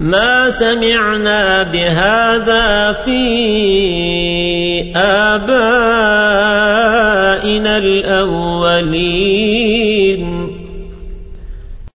ما سمعنا بهذا في آبائنا الأولين